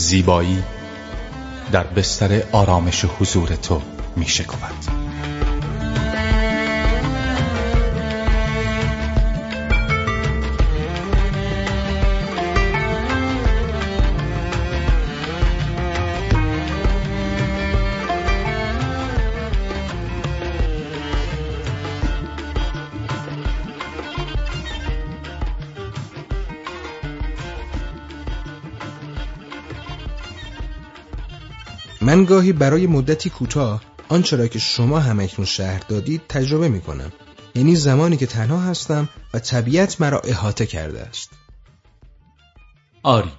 زیبایی در بستر آرامش و حضور تو می شکفت. گاهی برای مدتی کوتاه آنچه را که شما همکنون شهر دادید تجربه می کنم یعنی زمانی که تنها هستم و طبیعت مرا احاطه کرده است. آری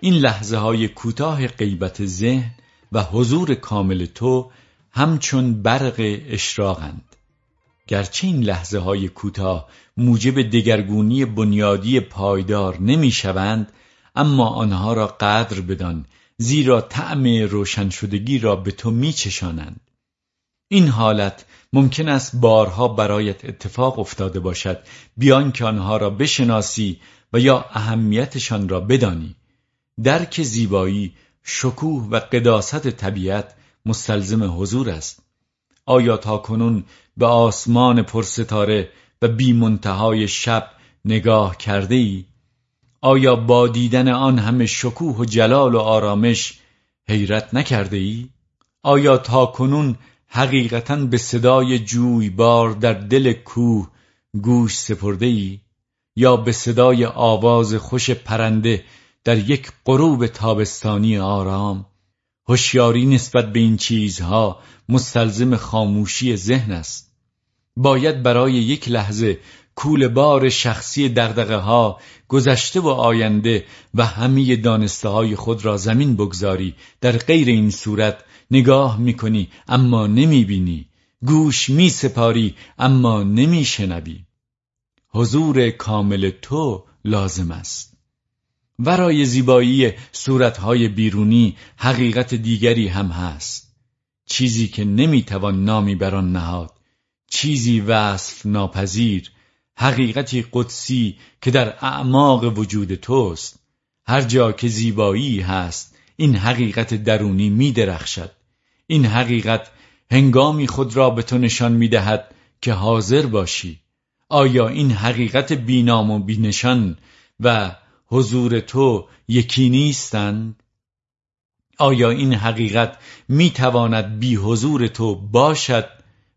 این لحظه های کوتاه غیبت ذهن و حضور کامل تو همچون برق اشراقند. گرچه این لحظه های کوتاه موجب دگرگونی بنیادی پایدار نمی شوند اما آنها را قدر بدان زیرا طعم روشن شدگی را به تو میچشانند. این حالت ممکن است بارها برایت اتفاق افتاده باشد. بیان که آنها را بشناسی و یا اهمیتشان را بدانی. درک زیبایی شکوه و قداست طبیعت مستلزم حضور است. آیا تا کنون به آسمان پرستاره و بی منتهای شب نگاه کرده ای؟ آیا با دیدن آن همه شکوه و جلال و آرامش حیرت نکرده ای؟ آیا تا کنون حقیقتا به صدای جویبار در دل کوه گوش سپرده ای؟ یا به صدای آواز خوش پرنده در یک غروب تابستانی آرام هوشیاری نسبت به این چیزها مستلزم خاموشی ذهن است باید برای یک لحظه کول بار شخصی دغدغه ها گذشته و آینده و همه دانسته های خود را زمین بگذاری. در غیر این صورت نگاه می‌کنی اما نمی‌بینی. گوش می سپاری اما نمیشنوی. حضور کامل تو لازم است. ورای زیبایی صورتهای بیرونی حقیقت دیگری هم هست. چیزی که نمی‌توان نامی بر آن نهاد. چیزی وصف ناپذیر حقیقتی قدسی که در اعماق وجود توست هر جا که زیبایی هست این حقیقت درونی می درخشد این حقیقت هنگامی خود را به تو نشان می دهد که حاضر باشی آیا این حقیقت بینام و بینشان و حضور تو یکی نیستند؟ آیا این حقیقت می تواند بی حضور تو باشد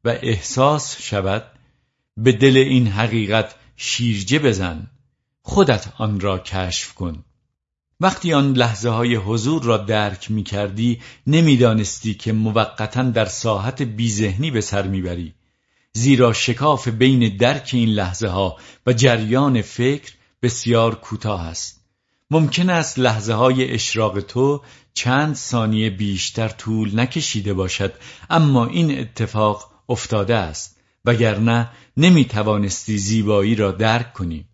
و احساس شود؟ به دل این حقیقت شیرجه بزن خودت آن را کشف کن. وقتی آن لحظه های حضور را درک می کردی نمی‌دانستی که موقتا در ساحت بیذهنی به سر می‌بری. زیرا شکاف بین درک این لحظه ها و جریان فکر بسیار کوتاه است. ممکن است لحظه های اشراق تو چند ثانیه بیشتر طول نکشیده باشد اما این اتفاق افتاده است. وگرنه نمی توانستی زیبایی را درک کنی.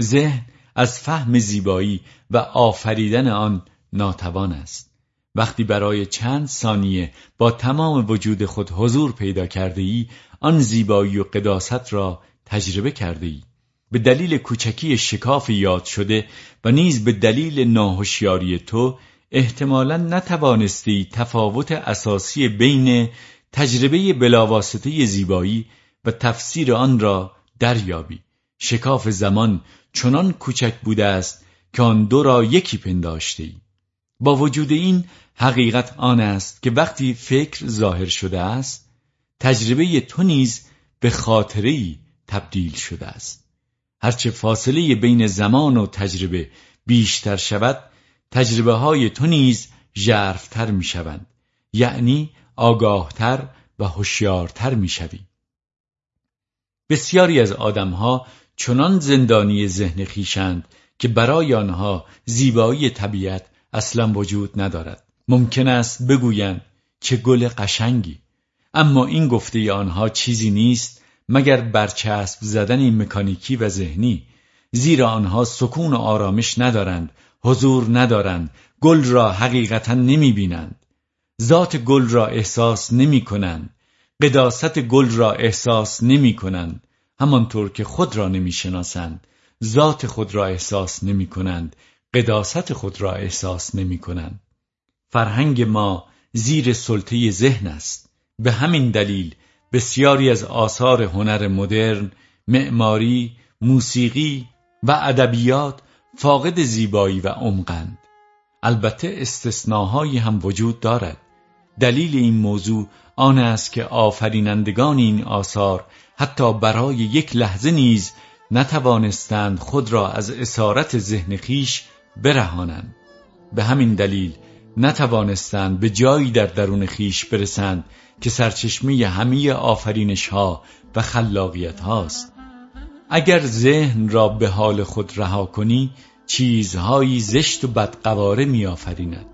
ذهن از فهم زیبایی و آفریدن آن ناتوان است. وقتی برای چند ثانیه با تمام وجود خود حضور پیدا کرده ای آن زیبایی و قداست را تجربه کرده ای به دلیل کوچکی شکاف یاد شده و نیز به دلیل ناهوشیاری تو احتمالا نتوانستی تفاوت اساسی بین تجربه بلاواسطه زیبایی و تفسیر آن را دریابی. شکاف زمان چنان کوچک بوده است که آن دو را یکی پنداشته ای. با وجود این حقیقت آن است که وقتی فکر ظاهر شده است تجربه تو نیز به خاطره ای تبدیل شده است. هرچه فاصله بین زمان و تجربه بیشتر شود تجربه های تو نیز ژرفتر می شوند یعنی آگاهتر و هوشیارتر می شوی. بسیاری از آدمها چنان زندانی ذهن خیشند که برای آنها زیبایی طبیعت اصلا وجود ندارد. ممکن است بگویند چه گل قشنگی. اما این گفته آنها چیزی نیست مگر برچسب زدن مکانیکی و ذهنی. زیرا آنها سکون و آرامش ندارند حضور ندارند گل را حقیقتا نمی بینند ذات گل را احساس نمی کنند قداست گل را احساس نمی کنند همانطور که خود را نمی شناسند ذات خود را احساس نمی کنند. قداست خود را احساس نمی کنند. فرهنگ ما زیر سلطه ذهن است. به همین دلیل بسیاری از آثار هنر مدرن معماری موسیقی و ادبیات فاقد زیبایی و عمقند. البته استثناهایی هم وجود دارد. دلیل این موضوع آن است که آفرینندگان این آثار حتی برای یک لحظه نیز نتوانستند خود را از اسارت ذهن خیش برهانند. به همین دلیل نتوانستند به جایی در درون خیش برسند که سرچشمه همه آفرینش ها و خلاقیت هاست اگر ذهن را به حال خود رها کنی چیزهایی زشت و بدقواره میآفریند.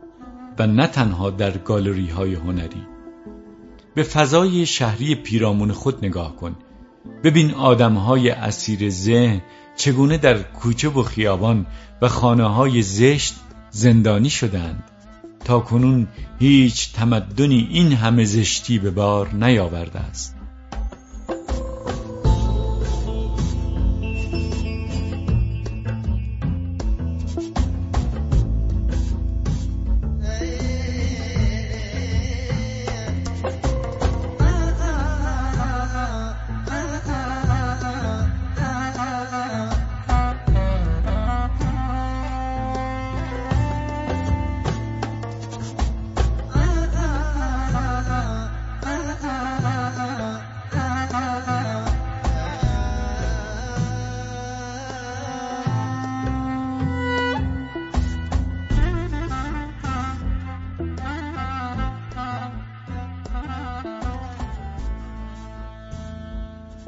و نه تنها در گالری های هنری. به فضای شهری پیرامون خود نگاه کن. ببین آدمهای اسیر ذهن چگونه در کوچه و خیابان و خانه های زشت زندانی شدند. تا کنون هیچ تمدنی این همه زشتی به بار نیاورده است.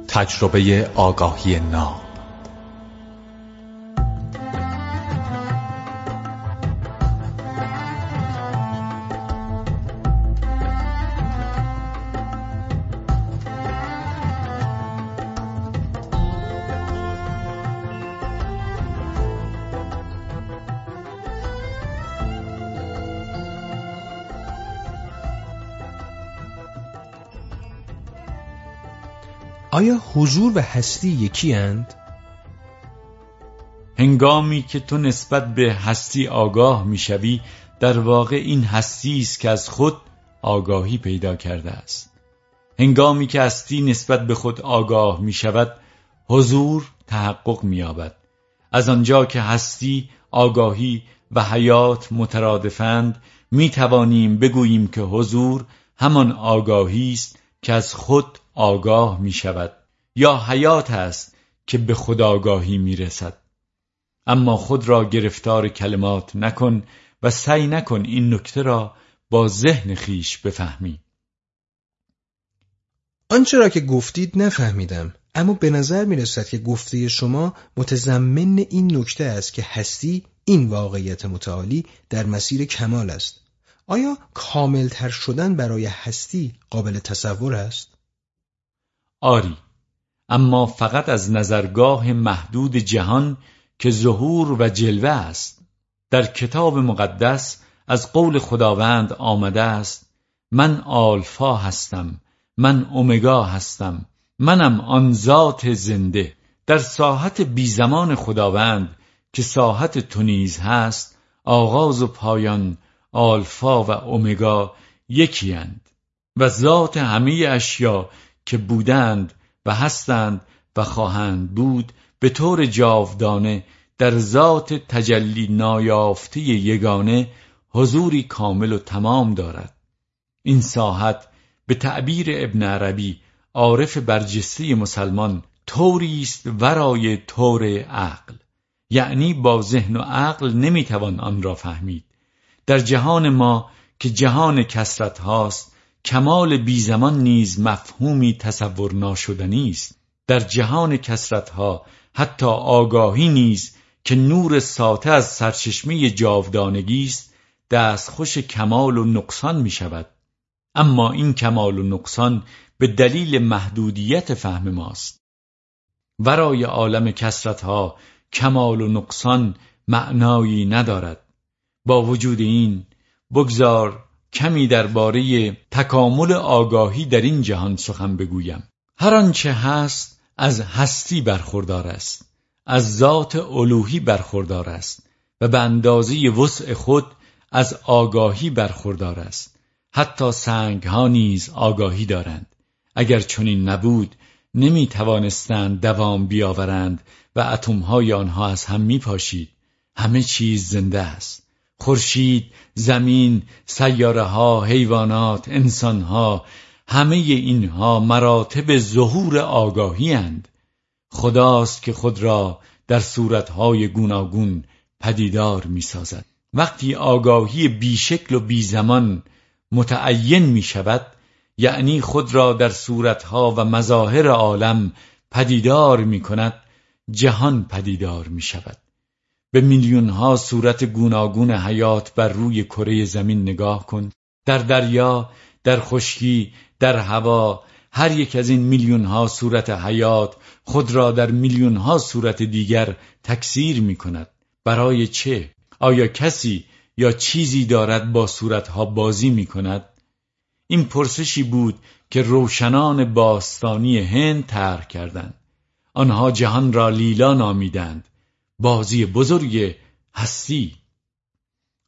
تجربه آگاهی ناب آیا حضور و هستی یکی اند؟ هنگامی که تو نسبت به هستی آگاه می‌شوی در واقع این هستی است که از خود آگاهی پیدا کرده است هنگامی که هستی نسبت به خود آگاه می شود حضور تحقق می یابد از آنجا که هستی آگاهی و حیات مترادفند می توانیم بگوییم که حضور همان آگاهی است که از خود آگاه می شود یا حیات است که به خداگاهی می رسد اما خود را گرفتار کلمات نکن و سعی نکن این نکته را با ذهن خیش بفهمی. آنچه را که گفتید نفهمیدم اما به نظر می رسد که گفته شما متضمن این نکته است که هستی این واقعیت متعالی در مسیر کمال است. آیا کاملتر شدن برای هستی قابل تصور است؟ آری اما فقط از نظرگاه محدود جهان که ظهور و جلوه است. در کتاب مقدس از قول خداوند آمده است من آلفا هستم من اومگا هستم منم آن ذات زنده. در ساحت بیزمان خداوند که ساحت تو نیز هست آغاز و پایان آلفا و اومگا یکی اند و ذات همه اشیا که بودند و هستند و خواهند بود به طور جاودانه در ذات تجلی نایافته یگانه حضوری کامل و تمام دارد. این ساحت به تعبیر ابن عربی عارف برجسته مسلمان طوری است ورای طور عقل. یعنی با ذهن و عقل نمی‌توان آن را فهمید. در جهان ما که جهان کسرت هاست کمال بیزمان نیز مفهومی تصور ناشدنی است. در جهان کسرت ها حتی آگاهی نیز که نور ساته از سرچشمه جاودانگی است دستخوش کمال و نقصان می شود اما این کمال و نقصان به دلیل محدودیت فهم ماست. ورای عالم کسرت ها کمال و نقصان معنایی ندارد. با وجود این بگذار کمی درباره تکامل آگاهی در این جهان سخن بگویم. هر آنچه هست از هستی برخوردار است از ذات الوهی برخوردار است و به اندازه وسع خود از آگاهی برخوردار است. حتی سنگ ها نیز آگاهی دارند. اگر چنین نبود نمی توانستند دوام بیاورند و اتمهای آنها از هم می پاشید همه چیز زنده است. خورشید، زمین، سیاره ها، حیوانات، انسان ها همه اینها مراتب ظهور آگاهی اند. خداست که خود را در صورتهای گوناگون پدیدار می سازد. وقتی آگاهی بیشکل و بیزمان متعین می شود یعنی خود را در صورتها و مظاهر عالم پدیدار می کند جهان پدیدار می شود به میلیون ها صورت گوناگون حیات بر روی کره زمین نگاه کن. در دریا در خشکی در هوا هر یک از این میلیون ها صورت حیات خود را در میلیون ها صورت دیگر تکثیر می کند. برای چه؟ آیا کسی یا چیزی دارد با صورتها بازی می کند؟ این پرسشی بود که روشنان باستانی هند طرح کردند. آنها جهان را لیلا نامیدند. بازی بزرگ هستی.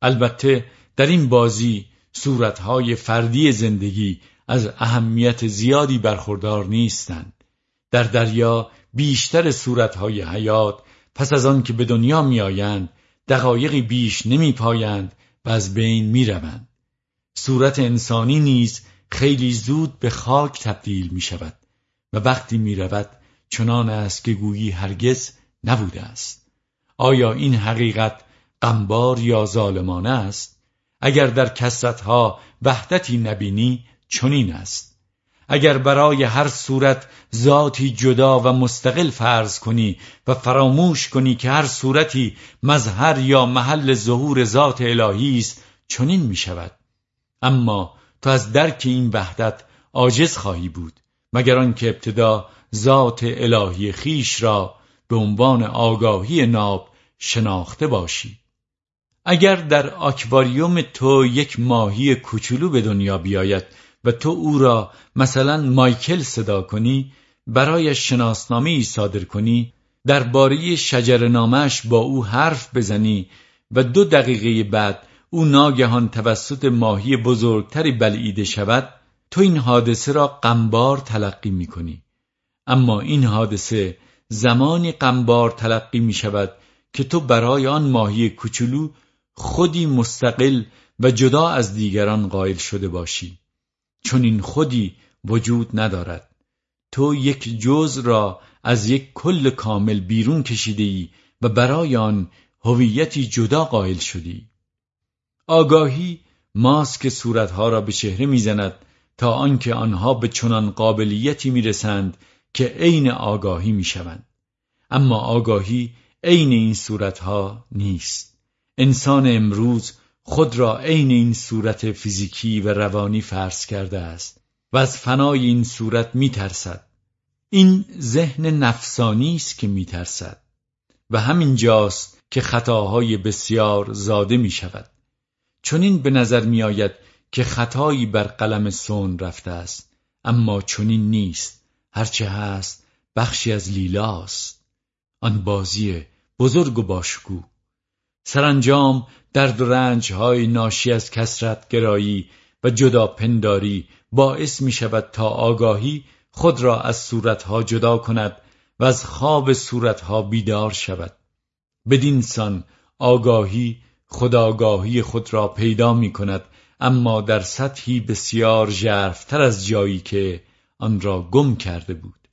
البته در این بازی صورتهای فردی زندگی از اهمیت زیادی برخوردار نیستند. در دریا بیشتر صورتهای حیات پس از آن که به دنیا میآیند دقایقی بیش نمی پایند و از بین می روند. صورت انسانی نیز خیلی زود به خاک تبدیل می شود و وقتی می رود چنان است که گویی هرگز نبوده است. آیا این حقیقت غمبار یا ظالمانه است؟ اگر در کسرتها وحدتی نبینی چنین است. اگر برای هر صورت ذاتی جدا و مستقل فرض کنی و فراموش کنی که هر صورتی مظهر یا محل ظهور ذات الهی است چنین می شود اما تو از درک این وحدت عاجز خواهی بود مگر آنکه ابتدا ذات الهی خیش را به عنوان آگاهی ناب شناخته باشی اگر در آکواریوم تو یک ماهی کوچولو به دنیا بیاید و تو او را مثلا مایکل صدا کنی برای شناسنامه ای صادر کنی درباره شجر نامش با او حرف بزنی و دو دقیقه بعد او ناگهان توسط ماهی بزرگتری بلعیده شود تو این حادثه را قنبار تلقی می کنی. اما این حادثه زمانی قنبار تلقی می شود که تو برای آن ماهی کوچولو خودی مستقل و جدا از دیگران قائل شده باشی. چون این خودی وجود ندارد. تو یک جز را از یک کل کامل بیرون کشیده ای و برای آن هویتی جدا قائل شدی. آگاهی ماسک صورتها را به چهره می‌زند تا آنکه آنها به چنان قابلیتی می‌رسند که عین آگاهی می‌شوند. اما آگاهی عین این صورتها نیست. انسان امروز خود را عین این صورت فیزیکی و روانی فرض کرده است و از فنای این صورت میترسد. این ذهن نفسانی است که میترسد و همین جاست که خطاهای بسیار زاده می شود چنین به نظر می آید که خطایی بر قلم سون رفته است اما چنین نیست. هرچه هست بخشی از لیلاست. آن بازی بزرگ و باشگو سرانجام درد و رنج های ناشی از کسرت گرایی و جدا پنداری باعث می شود تا آگاهی خود را از صورتها جدا کند و از خواب صورتها بیدار شود. بدین سان آگاهی خداگاهی خود را پیدا می کند اما در سطحی بسیار ژرفتر از جایی که آن را گم کرده بود.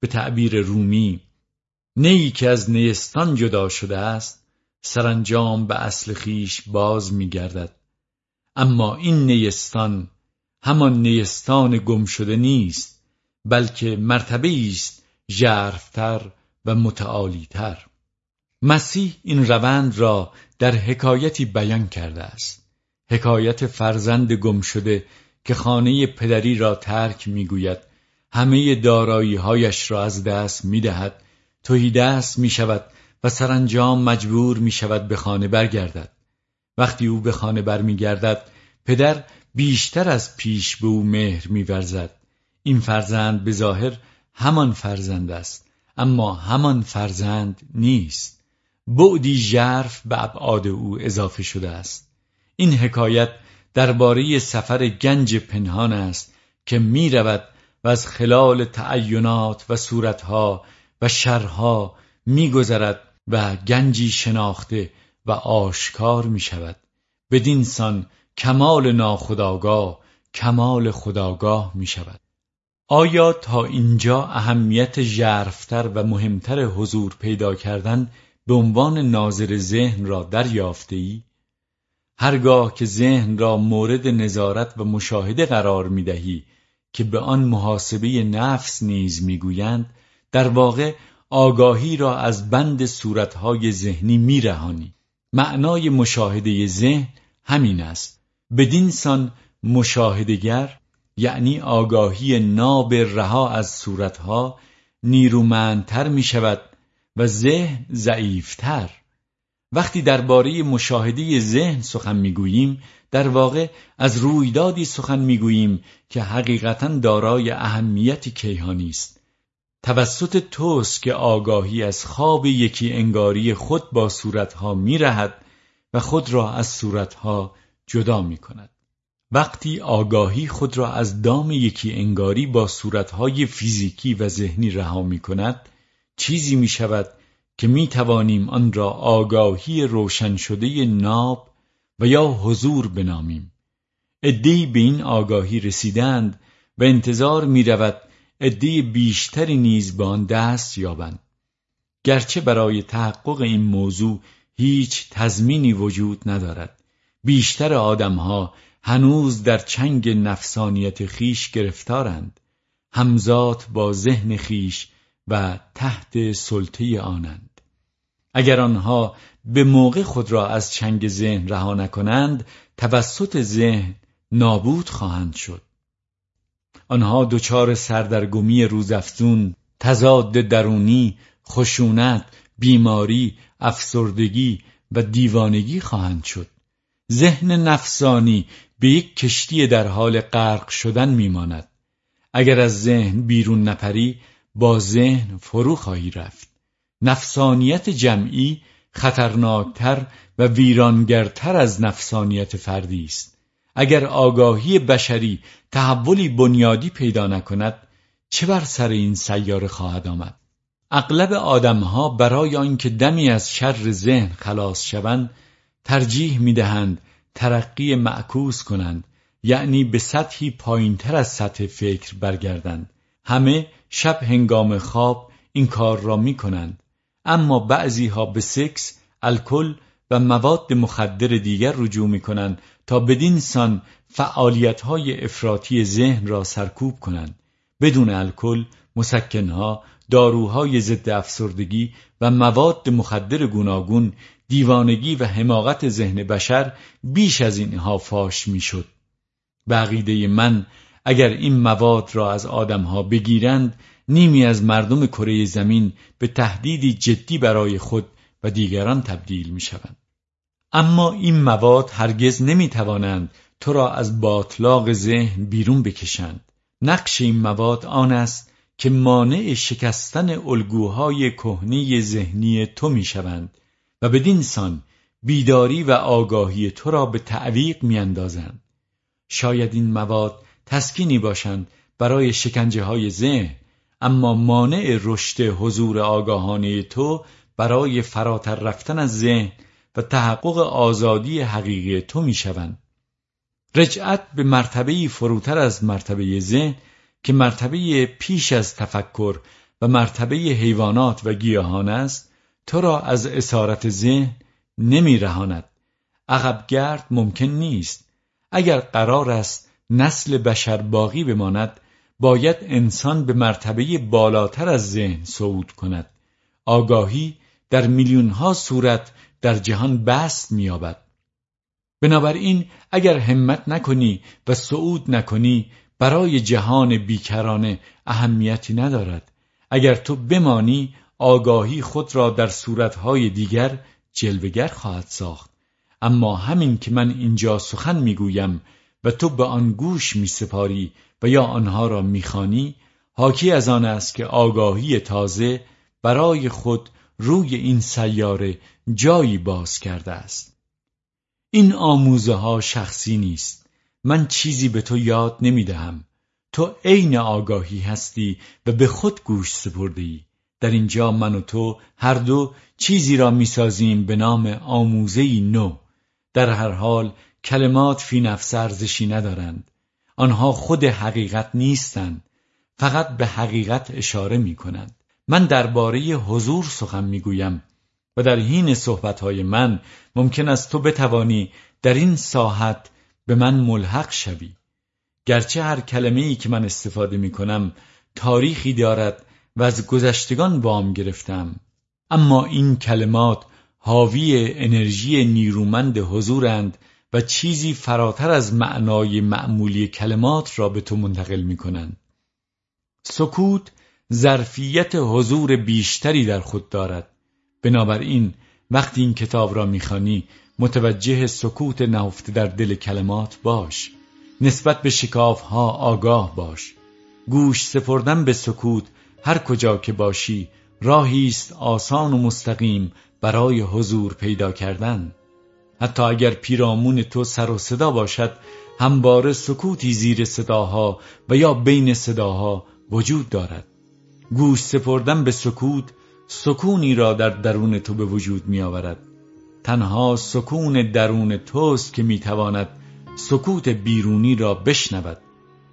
به تعبیر رومی نیی که از نیستان جدا شده است سرانجام به اصل خیش باز می گردد اما این نیستان همان نیستان گم شده نیست بلکه مرتبه است ژرفتر و متعالیتر. مسیح این روند را در حکایتی بیان کرده است. حکایت فرزند گم شده که خانه پدری را ترک می‌گوید همه دارایی هایش را از دست می‌دهد توهی دست می شود و سرانجام مجبور می شود به خانه برگردد. وقتی او به خانه برمیگردد پدر بیشتر از پیش به او مهر میورزد. این فرزند به ظاهر همان فرزند است اما همان فرزند نیست. بعدی ژرف به ابعاد او اضافه شده است. این حکایت درباره سفر گنج پنهان است که می رود و از خلال تعینات و صورتها و شرها میگذرد و گنجی شناخته و آشکار می شود بدین سان کمال ناخداگاه کمال خداگاه می شود آیا تا اینجا اهمیت ژرفتر و مهمتر حضور پیدا کردن به عنوان ناظر ذهن را دریافته ای؟ هرگاه که ذهن را مورد نظارت و مشاهده قرار می دهی که به آن محاسبه نفس نیز می‌گویند در واقع آگاهی را از بند صورتهای ذهنی میرهانی. معنای مشاهده ذهن همین است. بدین سان مشاهدگر یعنی آگاهی ناب رها از صورتها نیرومندتر می شود و ذهن ضعیفتر. وقتی درباره مشاهده ذهن سخن می‌گوییم در واقع از رویدادی سخن می‌گوییم که حقیقتا دارای اهمیتی کیهانی است توسط توست که آگاهی از خواب یکی انگاری خود با صورتها میرهد و خود را از صورتها جدا می کند. وقتی آگاهی خود را از دام یکی انگاری با صورتهای فیزیکی و ذهنی رها می کند چیزی می شود که می توانیم آن را آگاهی روشن شده ناب و یا حضور بنامیم. ادهی به این آگاهی رسیدند و انتظار می رود بیشتری نیز به آن دست یابند. گرچه برای تحقق این موضوع هیچ تضمینی وجود ندارد. بیشتر آدمها هنوز در چنگ نفسانیت خیش گرفتارند. همزاد با ذهن خیش و تحت سلطه آنند. اگر آنها به موقع خود را از چنگ ذهن رها نکنند توسط ذهن نابود خواهند شد. آنها دچار سردرگمی روزافزون تضاد درونی خشونت بیماری افسردگی و دیوانگی خواهند شد. ذهن نفسانی به یک کشتی در حال غرق شدن میماند. اگر از ذهن بیرون نپری با ذهن فرو خواهی رفت. نفسانیت جمعی خطرناکتر و ویرانگرتر از نفسانیت فردی است. اگر آگاهی بشری تحولی بنیادی پیدا نکند چه بر سر این سیاره خواهد آمد؟ اغلب آدمها برای آنکه دمی از شر ذهن خلاص شوند ترجیح می‌دهند ترقی معکوس کنند یعنی به سطحی پایینتر از سطح فکر برگردند. همه شب هنگام خواب این کار را می کنند اما بعضی ها به سکس، الکل و مواد مخدر دیگر رجوع می کنند تا بدین سان فعالیت های افراطی ذهن را سرکوب کنند بدون الکل، مسکنها، داروهای ضد افسردگی و مواد مخدر گوناگون دیوانگی و حماقت ذهن بشر بیش از اینها فاش می‌شد. بقیده من اگر این مواد را از آدمها بگیرند نیمی از مردم کره زمین به تهدیدی جدی برای خود و دیگران تبدیل می شوند. اما این مواد هرگز نمی توانند تو را از باطلاق ذهن بیرون بکشند. نقش این مواد آن است که مانع شکستن الگوهای کهنه ذهنی تو می شوند و بدین سان بیداری و آگاهی تو را به تعویق می اندازند. شاید این مواد تسکینی باشند برای شکنجه های ذهن اما مانع رشد حضور آگاهانه تو برای فراتر رفتن از ذهن و تحقق آزادی حقیقی تو می شوند. رجعت به مرتبه فروتر از مرتبه ذهن که مرتبه پیش از تفکر و مرتبه حیوانات و گیاهان است تو را از اسارت ذهن نمی رهاند عقبگرد ممکن نیست اگر قرار است نسل بشر باقی بماند باید انسان به مرتبه بالاتر از ذهن صعود کند. آگاهی در میلیون ها صورت در جهان بست مییابد. بنابراین اگر همت نکنی و صعود نکنی برای جهان بیکرانه اهمیتی ندارد. اگر تو بمانی آگاهی خود را در صورتهای دیگر جلوگر خواهد ساخت. اما همین که من اینجا سخن می‌گویم و تو به آن گوش میسپاری و یا آنها را می‌خوانی حاکی از آن است که آگاهی تازه برای خود روی این سیاره جایی باز کرده است. این آموزه ها شخصی نیست. من چیزی به تو یاد نمی دهم تو عین آگاهی هستی و به خود گوش سپرده ای در اینجا من و تو هر دو چیزی را می‌سازیم به نام آموزه نو. در هر حال کلمات فی نفس ارزشی ندارند. آنها خود حقیقت نیستند. فقط به حقیقت اشاره می کنند. من درباره حضور سخن می‌گویم و در حین صحبتهای من ممکن است تو بتوانی در این ساحت به من ملحق شوی. گرچه هر کلمه ای که من استفاده می کنم تاریخی دارد و از گذشتگان وام گرفتم. اما این کلمات حاوی انرژی نیرومند حضورند و چیزی فراتر از معنای معمولی کلمات را به تو منتقل می کنند. سکوت ظرفیت حضور بیشتری در خود دارد. بنابراین وقتی این کتاب را می‌خوانی متوجه سکوت نهفته در دل کلمات باش. نسبت به شکاف ها آگاه باش. گوش سپردن به سکوت هر کجا که باشی راهی است آسان و مستقیم برای حضور پیدا کردن. حتی اگر پیرامون تو سر و صدا باشد همواره سکوتی زیر صداها و یا بین صداها وجود دارد. گوش سپردن به سکوت سکونی را در درون تو به وجود می آورد تنها سکون درون توست که می تواند سکوت بیرونی را بشنود.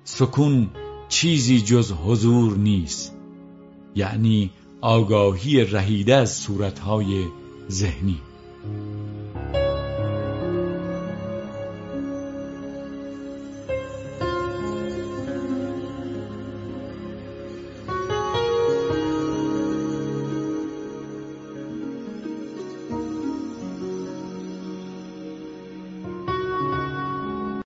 سکون چیزی جز حضور نیست. یعنی آگاهی رهیده از صورتهای ذهنی.